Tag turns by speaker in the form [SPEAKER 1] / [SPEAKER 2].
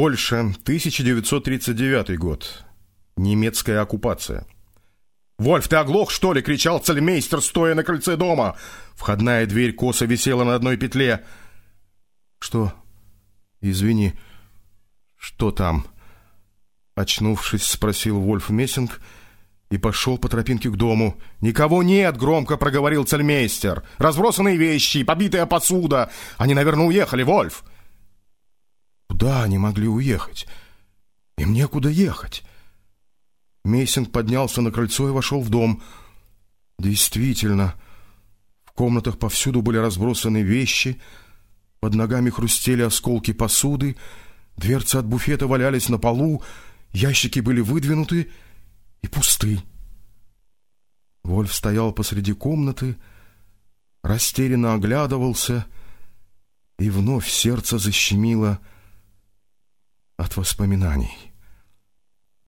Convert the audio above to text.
[SPEAKER 1] Польша, 1939 год. Немецкая оккупация. «Вольф, ты оглох, что ли?» — кричал цельмейстер, стоя на крыльце дома. Входная дверь косо висела на одной петле. «Что? Извини, что там?» Очнувшись, спросил Вольф Мессинг и пошел по тропинке к дому. «Никого нет!» — громко проговорил цельмейстер. «Разбросанные вещи, побитая посуда. Они, наверное, уехали, Вольф!» Куда они могли уехать? Им некуда ехать. Мейсинг поднялся на крыльцо и вошел в дом. Действительно, в комнатах повсюду были разбросаны вещи, под ногами хрустели осколки посуды, дверцы от буфета валялись на полу, ящики были выдвинуты и пусты. Вольф стоял посреди комнаты, растерянно оглядывался, и вновь сердце защемило от воспоминаний.